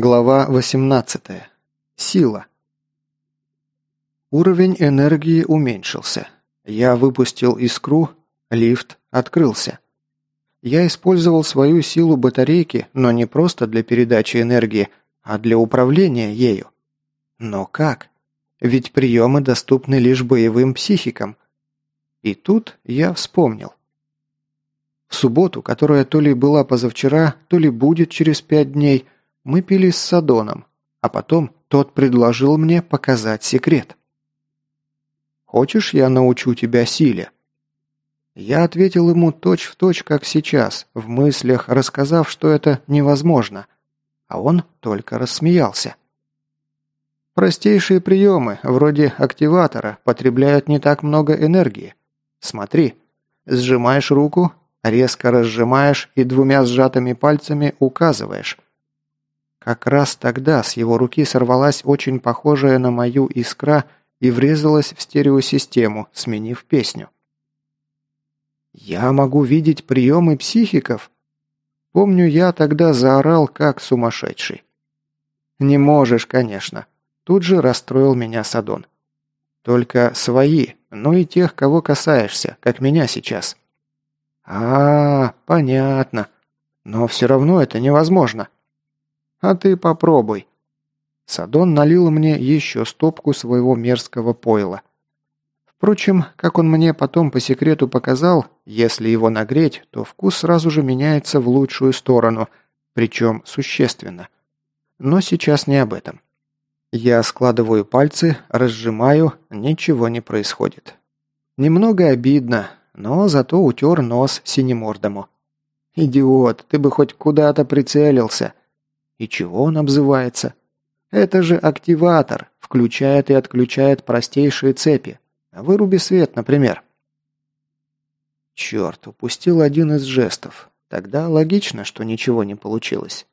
Глава 18. Сила. Уровень энергии уменьшился. Я выпустил искру, лифт открылся. Я использовал свою силу батарейки, но не просто для передачи энергии, а для управления ею. Но как? Ведь приемы доступны лишь боевым психикам. И тут я вспомнил. В субботу, которая то ли была позавчера, то ли будет через пять дней – мы пили с Садоном, а потом тот предложил мне показать секрет. «Хочешь, я научу тебя силе?» Я ответил ему точь-в-точь, точь, как сейчас, в мыслях, рассказав, что это невозможно, а он только рассмеялся. Простейшие приемы, вроде активатора, потребляют не так много энергии. Смотри, сжимаешь руку, резко разжимаешь и двумя сжатыми пальцами указываешь. Как раз тогда с его руки сорвалась очень похожая на мою искра и врезалась в стереосистему, сменив песню. «Я могу видеть приемы психиков?» Помню, я тогда заорал, как сумасшедший. «Не можешь, конечно». Тут же расстроил меня Садон. «Только свои, ну и тех, кого касаешься, как меня сейчас». -а, а понятно. Но все равно это невозможно. А ты попробуй». Садон налил мне еще стопку своего мерзкого пойла. Впрочем, как он мне потом по секрету показал, если его нагреть, то вкус сразу же меняется в лучшую сторону, причем существенно. Но сейчас не об этом. Я складываю пальцы, разжимаю, ничего не происходит. Немного обидно, но зато утер нос синемордому. «Идиот, ты бы хоть куда-то прицелился!» И чего он обзывается? Это же активатор, включает и отключает простейшие цепи. Выруби свет, например. Черт, упустил один из жестов. Тогда логично, что ничего не получилось.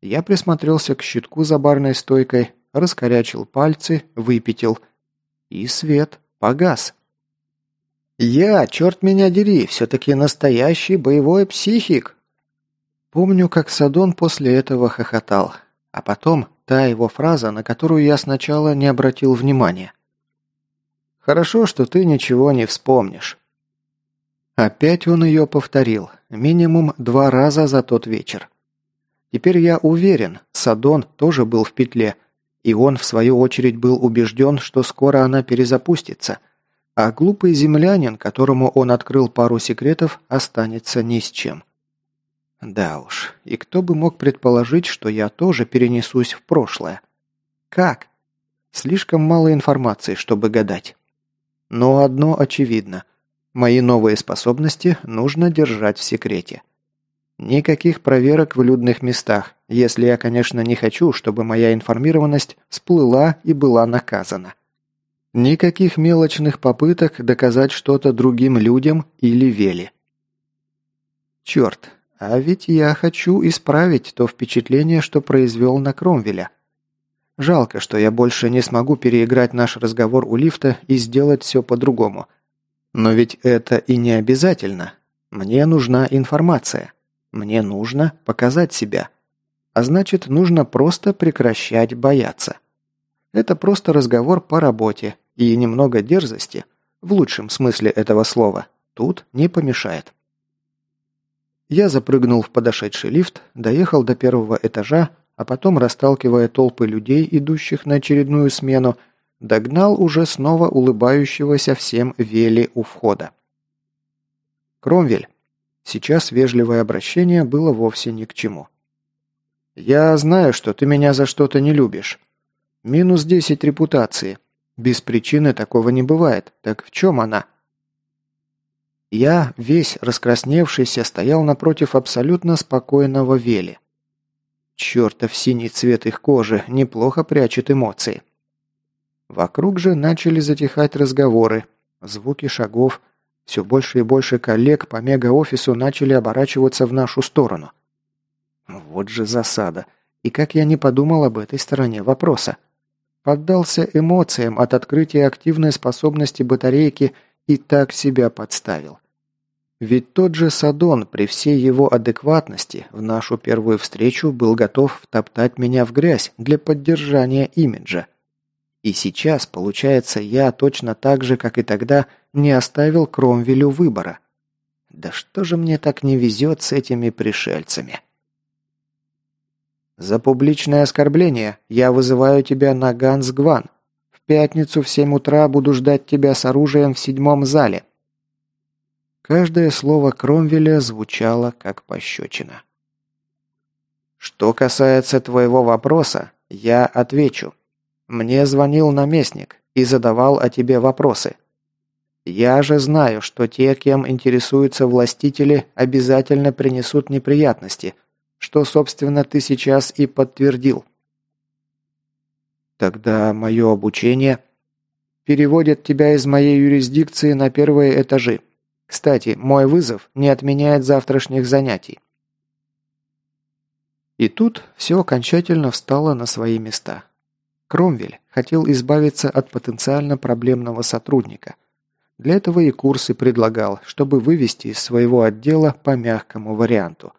Я присмотрелся к щитку за барной стойкой, раскорячил пальцы, выпятил. И свет погас. «Я, черт меня дери, все-таки настоящий боевой психик!» Помню, как Садон после этого хохотал, а потом та его фраза, на которую я сначала не обратил внимания. «Хорошо, что ты ничего не вспомнишь». Опять он ее повторил, минимум два раза за тот вечер. Теперь я уверен, Садон тоже был в петле, и он, в свою очередь, был убежден, что скоро она перезапустится, а глупый землянин, которому он открыл пару секретов, останется ни с чем. Да уж, и кто бы мог предположить, что я тоже перенесусь в прошлое? Как? Слишком мало информации, чтобы гадать. Но одно очевидно. Мои новые способности нужно держать в секрете. Никаких проверок в людных местах, если я, конечно, не хочу, чтобы моя информированность всплыла и была наказана. Никаких мелочных попыток доказать что-то другим людям или Веле. Черт, а ведь я хочу исправить то впечатление, что произвел на Кромвеля. Жалко, что я больше не смогу переиграть наш разговор у лифта и сделать все по-другому. Но ведь это и не обязательно. Мне нужна информация. Мне нужно показать себя. А значит, нужно просто прекращать бояться. Это просто разговор по работе, и немного дерзости, в лучшем смысле этого слова, тут не помешает. Я запрыгнул в подошедший лифт, доехал до первого этажа, а потом, расталкивая толпы людей, идущих на очередную смену, догнал уже снова улыбающегося всем Вели у входа. Кромвель. Сейчас вежливое обращение было вовсе ни к чему. «Я знаю, что ты меня за что-то не любишь. Минус десять репутации. Без причины такого не бывает. Так в чем она?» Я, весь раскрасневшийся, стоял напротив абсолютно спокойного Вели. Чертов синий цвет их кожи неплохо прячет эмоции. Вокруг же начали затихать разговоры, звуки шагов. Все больше и больше коллег по мегаофису начали оборачиваться в нашу сторону. Вот же засада. И как я не подумал об этой стороне вопроса. Поддался эмоциям от открытия активной способности батарейки и так себя подставил. Ведь тот же Садон при всей его адекватности в нашу первую встречу был готов втоптать меня в грязь для поддержания имиджа. И сейчас, получается, я точно так же, как и тогда, не оставил Кромвелю выбора. Да что же мне так не везет с этими пришельцами? За публичное оскорбление я вызываю тебя на Гансгван. Пятницу в семь утра буду ждать тебя с оружием в седьмом зале. Каждое слово Кромвеля звучало как пощечина. «Что касается твоего вопроса, я отвечу. Мне звонил наместник и задавал о тебе вопросы. Я же знаю, что те, кем интересуются властители, обязательно принесут неприятности, что, собственно, ты сейчас и подтвердил. Тогда мое обучение переводит тебя из моей юрисдикции на первые этажи. Кстати, мой вызов не отменяет завтрашних занятий. И тут все окончательно встало на свои места. Кромвель хотел избавиться от потенциально проблемного сотрудника. Для этого и курсы предлагал, чтобы вывести из своего отдела по мягкому варианту.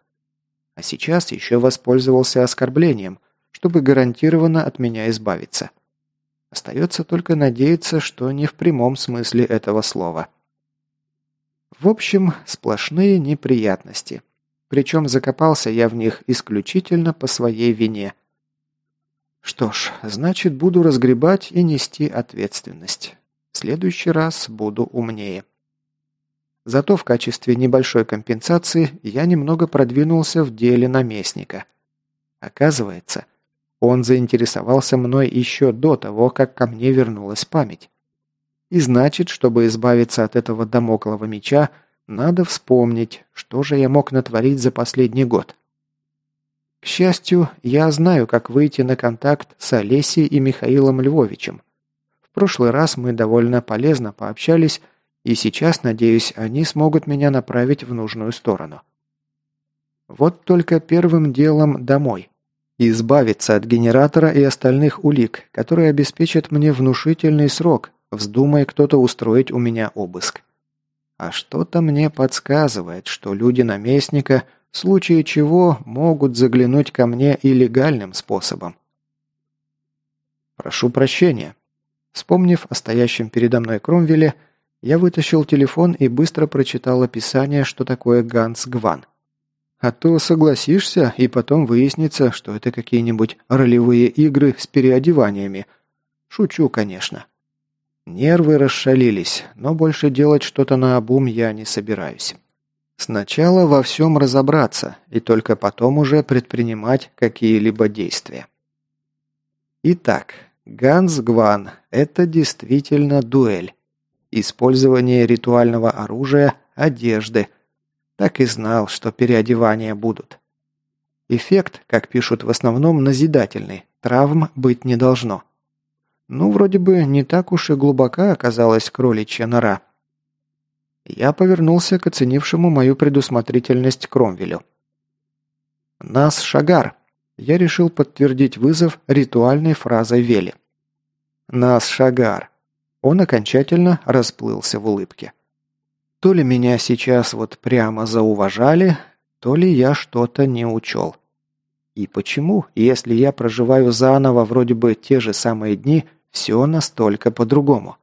А сейчас еще воспользовался оскорблением, чтобы гарантированно от меня избавиться. Остается только надеяться, что не в прямом смысле этого слова. В общем, сплошные неприятности. Причем закопался я в них исключительно по своей вине. Что ж, значит, буду разгребать и нести ответственность. В следующий раз буду умнее. Зато в качестве небольшой компенсации я немного продвинулся в деле наместника. Оказывается, он заинтересовался мной еще до того, как ко мне вернулась память. И значит, чтобы избавиться от этого домоклого меча, надо вспомнить, что же я мог натворить за последний год. К счастью, я знаю, как выйти на контакт с Олесей и Михаилом Львовичем. В прошлый раз мы довольно полезно пообщались, и сейчас, надеюсь, они смогут меня направить в нужную сторону. Вот только первым делом домой. Избавиться от генератора и остальных улик, которые обеспечат мне внушительный срок, Вздумай кто-то устроить у меня обыск. А что-то мне подсказывает, что люди наместника, в случае чего, могут заглянуть ко мне и легальным способом. Прошу прощения. Вспомнив о стоящем передо мной Кромвеле, я вытащил телефон и быстро прочитал описание, что такое Ганс Гван. А то согласишься, и потом выяснится, что это какие-нибудь ролевые игры с переодеваниями. Шучу, конечно. Нервы расшалились, но больше делать что-то на обум я не собираюсь. Сначала во всем разобраться, и только потом уже предпринимать какие-либо действия. Итак, Ганс Гван – это действительно дуэль. Использование ритуального оружия, одежды. Так и знал, что переодевания будут. Эффект, как пишут в основном, назидательный, травм быть не должно. Ну, вроде бы не так уж и глубока оказалась кроличья нора. Я повернулся к оценившему мою предусмотрительность Кромвелю. «Нас Шагар!» Я решил подтвердить вызов ритуальной фразой Вели. «Нас Шагар!» Он окончательно расплылся в улыбке. То ли меня сейчас вот прямо зауважали, то ли я что-то не учел. И почему, если я проживаю заново вроде бы те же самые дни, все настолько по-другому.